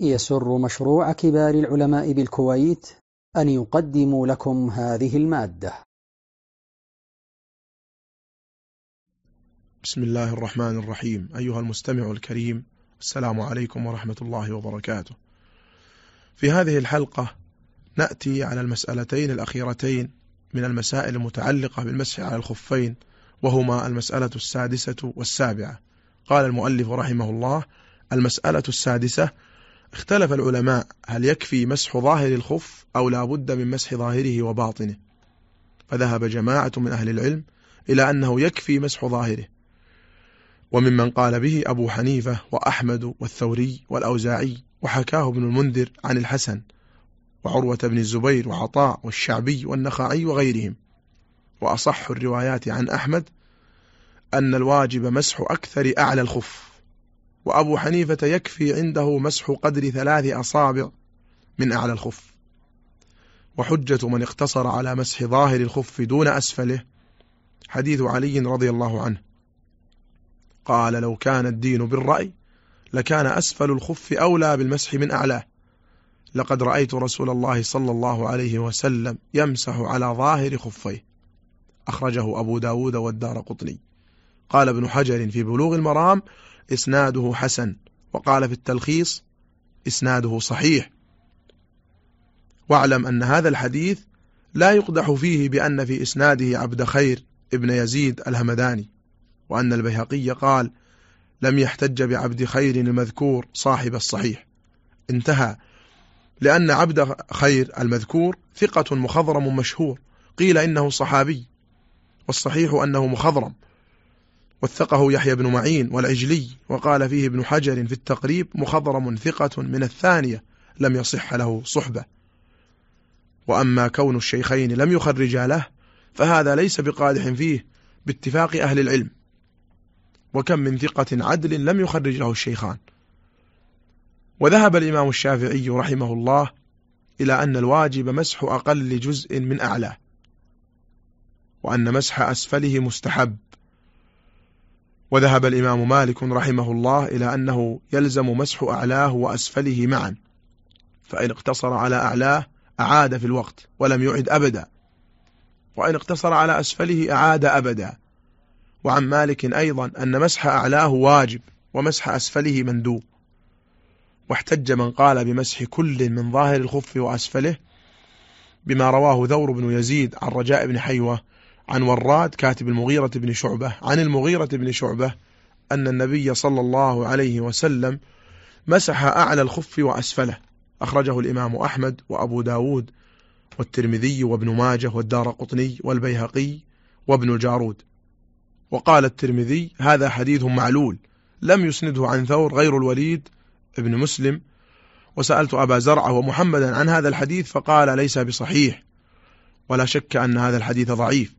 يسر مشروع كبار العلماء بالكويت أن يقدم لكم هذه المادة. بسم الله الرحمن الرحيم. أيها المستمع الكريم السلام عليكم ورحمة الله وبركاته. في هذه الحلقة نأتي على المسألتين الأخيرتين من المسائل المتعلقة بالمسح على الخفين وهما المسألة السادسة والسابعة. قال المؤلف رحمه الله المسألة السادسة اختلف العلماء هل يكفي مسح ظاهر الخف أو لا بد من مسح ظاهره وباطنه. فذهب جماعة من أهل العلم إلى أنه يكفي مسح ظاهره. وممن قال به أبو حنيفة وأحمد والثوري والأوزاعي وحكاه ابن المنذر عن الحسن وعروة بن الزبير وعطاء والشعبي والنخعي وغيرهم. وأصح الروايات عن أحمد أن الواجب مسح أكثر أعلى الخف. وأبو حنيفة يكفي عنده مسح قدر ثلاث أصابع من أعلى الخف. وحجة من اقتصر على مسح ظاهر الخف دون أسفله حديث علي رضي الله عنه. قال لو كان الدين بالرأي لكان أسفل الخف أولى بالمسح من أعلاه. لقد رأيت رسول الله صلى الله عليه وسلم يمسح على ظاهر خفيه. أخرجه أبو داود والدار قطني. قال ابن حجر في بلوغ المرام إسناده حسن وقال في التلخيص إسناده صحيح. واعلم أن هذا الحديث لا يقدح فيه بأن في إسناده عبد خير ابن يزيد الهمداني وأن البيهقي قال لم يحتج بعبد خير المذكور صاحب الصحيح انتهى. لأن عبد خير المذكور ثقة مخضرم مشهور قيل إنه صحابي والصحيح أنه مخضرم. وثقه يحيى بن معين والعجلي وقال فيه ابن حجر في التقريب مخضرم ثقة من الثانية لم يصح له صحبة. وأما كون الشيخين لم يخرجا له فهذا ليس بقادح فيه باتفاق أهل العلم. وكم من ثقة عدل لم يخرج له الشيخان. وذهب الإمام الشافعي رحمه الله إلى أن الواجب مسح أقل جزء من أعلاه وأن مسح أسفله مستحب. وذهب الإمام مالك رحمه الله إلى أنه يلزم مسح أعلاه وأسفله معا فإن اقتصر على أعلاه أعاد في الوقت ولم يعد أبدا. وإن اقتصر على أسفله أعاد أبدا. وعن مالك أيضا أن مسح أعلاه واجب ومسح أسفله مندوب. واحتج من قال بمسح كل من ظاهر الخف وأسفله بما رواه ذور بن يزيد عن رجاء بن حيوة عن وراد كاتب المغيرة بن شعبة عن المغيرة بن شعبة أن النبي صلى الله عليه وسلم مسح أعلى الخف وأسفله. أخرجه الإمام أحمد وأبو داود والترمذي وابن ماجه والدار قطني والبيهقي وابن الجارود. وقال الترمذي هذا حديث معلول لم يسنده عن ثور غير الوليد ابن مسلم. وسألت أبا زرعة ومحمدا عن هذا الحديث فقال ليس بصحيح. ولا شك أن هذا الحديث ضعيف.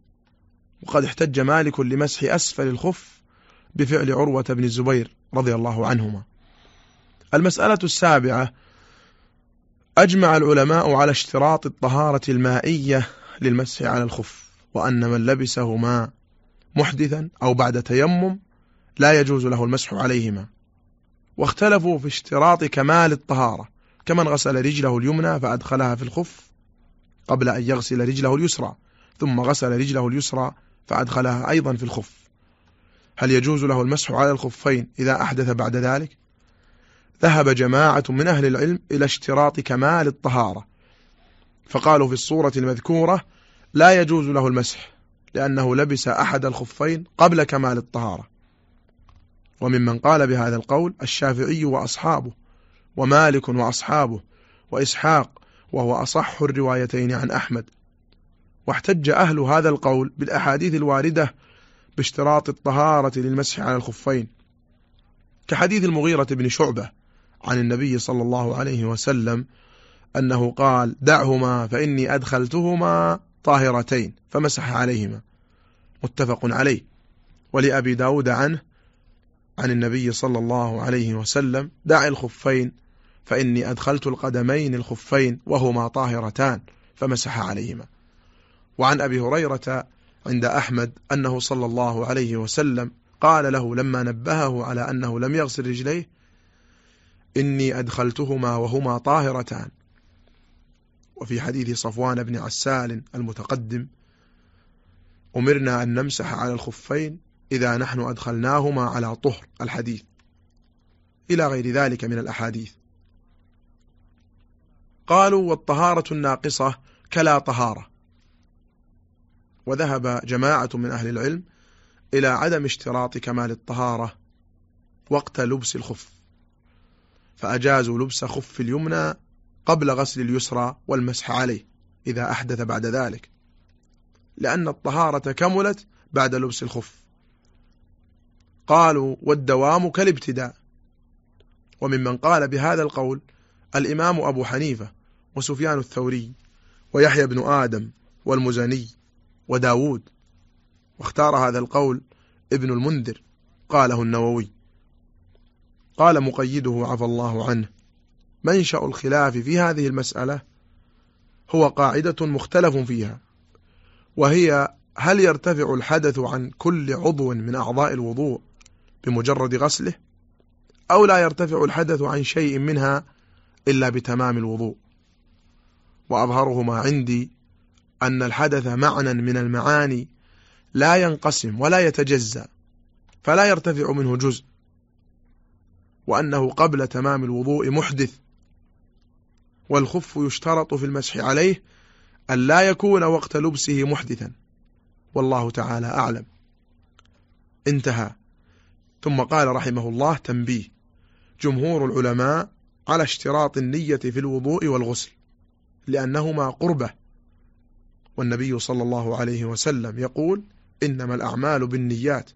وقد احتج مالك لمسح أسفل الخف بفعل عروة بن الزبير رضي الله عنهما. المسألة السابعة أجمع العلماء على اشتراط الطهارة المائية للمسح على الخف وأن من لبسه ماء محدثا أو بعد تيمم لا يجوز له المسح عليهما. واختلفوا في اشتراط كمال الطهارة كمن غسل رجله اليمنى فأدخلها في الخف قبل أن يغسل رجله اليسرى ثم غسل رجله اليسرى فأدخلها أيضا في الخف. هل يجوز له المسح على الخفين إذا أحدث بعد ذلك؟ ذهب جماعة من أهل العلم إلى اشتراط كمال الطهارة. فقالوا في الصورة المذكورة لا يجوز له المسح لأنه لبس أحد الخفين قبل كمال الطهارة. وممن قال بهذا القول الشافعي وأصحابه ومالك وأصحابه وإسحاق وهو أصح الروايتين عن أحمد. واحتج أهل هذا القول بالأحاديث الواردة باشتراط الطهارة للمسح على الخفين كحديث المغيرة بن شعبة عن النبي صلى الله عليه وسلم أنه قال دعهما فإني أدخلتهما طاهرتين فمسح عليهما متفق عليه. ولأبي داود عنه عن النبي صلى الله عليه وسلم دع الخفين فإني أدخلت القدمين الخفين وهما طاهرتان فمسح عليهما. وعن أبي هريرة عند أحمد أنه صلى الله عليه وسلم قال له لما نبهه على أنه لم يغسل رجليه إني أدخلتهما وهما طاهرتان. وفي حديث صفوان بن عسال المتقدم أمرنا أن نمسح على الخفين إذا نحن أدخلناهما على طهر الحديث. إلى غير ذلك من الأحاديث. قالوا والطهارة الناقصة كلا طهارة. وذهب جماعة من أهل العلم إلى عدم اشتراط كمال الطهارة وقت لبس الخف فأجازوا لبس خف اليمنى قبل غسل اليسرى والمسح عليه إذا أحدث بعد ذلك لأن الطهارة كملت بعد لبس الخف. قالوا والدوام كالابتداء. وممن قال بهذا القول الإمام أبو حنيفة وسفيان الثوري ويحيى بن آدم والمزني وداود. واختار هذا القول ابن المنذر قاله النووي. قال مقيده عفى الله عنه منشأ الخلاف في هذه المسألة هو قاعدة مختلف فيها وهي هل يرتفع الحدث عن كل عضو من أعضاء الوضوء بمجرد غسله أو لا يرتفع الحدث عن شيء منها إلا بتمام الوضوء؟ وأظهرهما عندي أن الحدث معنى من المعاني لا ينقسم ولا يتجزأ فلا يرتفع منه جزء وأنه قبل تمام الوضوء محدث والخف يشترط في المسح عليه أن لا يكون وقت لبسه محدثا. والله تعالى أعلم. انتهى. ثم قال رحمه الله تنبيه. جمهور العلماء على اشتراط النية في الوضوء والغسل لأنهما قربة. والنبي صلى الله عليه وسلم يقول إنما الأعمال بالنيات.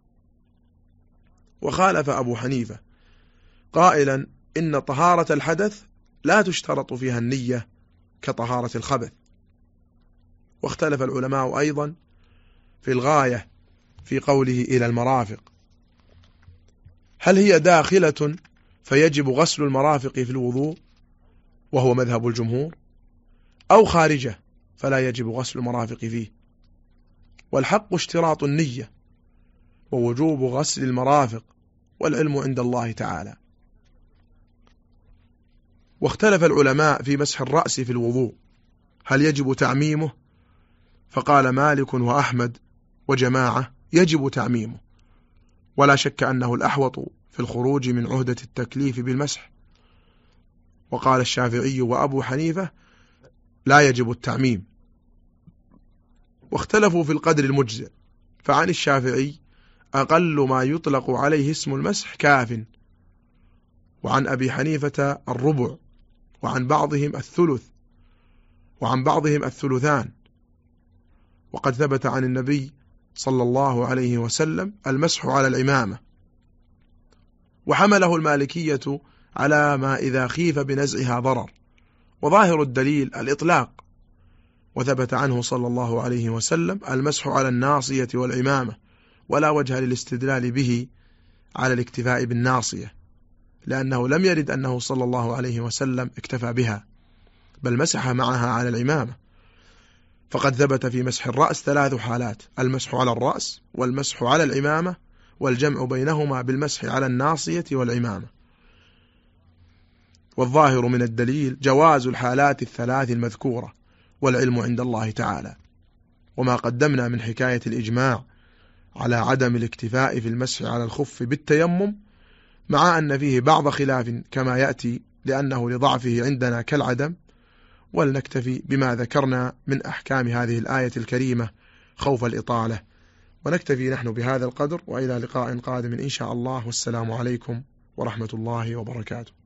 وخالف أبو حنيفة قائلا إن طهارة الحدث لا تشترط فيها النية كطهارة الخبث. واختلف العلماء أيضا في الغاية في قوله إلى المرافق. هل هي داخلة فيجب غسل المرافق في الوضوء وهو مذهب الجمهور أو خارجة؟ فلا يجب غسل المرافق فيه. والحق اشتراط النية ووجوب غسل المرافق والعلم عند الله تعالى. واختلف العلماء في مسح الرأس في الوضوء. هل يجب تعميمه؟ فقال مالك وأحمد وجماعة يجب تعميمه. ولا شك أنه الأحوط في الخروج من عهدة التكليف بالمسح. وقال الشافعي وأبو حنيفة لا يجب التعميم. واختلفوا في القدر المجزئ. فعن الشافعي أقل ما يطلق عليه اسم المسح كاف. وعن أبي حنيفة الربع. وعن بعضهم الثلث. وعن بعضهم الثلثان. وقد ثبت عن النبي صلى الله عليه وسلم المسح على العمامة. وحمله المالكية على ما إذا خيف بنزعها ضرر. وظاهر الدليل الإطلاق. وثبت عنه صلى الله عليه وسلم المسح على الناصية والعمامة ولا وجه للاستدلال به على الاكتفاء بالناصية لأنه لم يرد أنه صلى الله عليه وسلم اكتفى بها بل مسح معها على العمامة. فقد ثبت في مسح الرأس ثلاث حالات المسح على الرأس والمسح على العمامة والجمع بينهما بالمسح على الناصية والعمامة. والظاهر من الدليل جواز الحالات الثلاث المذكورة والعلم عند الله تعالى. وما قدمنا من حكاية الإجماع على عدم الاكتفاء في المسح على الخف بالتيمم مع أن فيه بعض خلاف كما يأتي لأنه لضعفه عندنا كالعدم ولنكتفي بما ذكرنا من أحكام هذه الآية الكريمة خوف الإطالة. ونكتفي نحن بهذا القدر وإلى لقاء قادم إن شاء الله. والسلام عليكم ورحمة الله وبركاته.